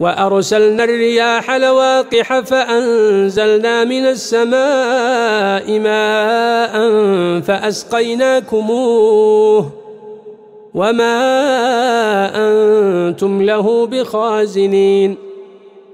وأرسلنا الرياح لواقح فأنزلنا من السماء ماء فأسقيناكموه وما أنتم له بخازنين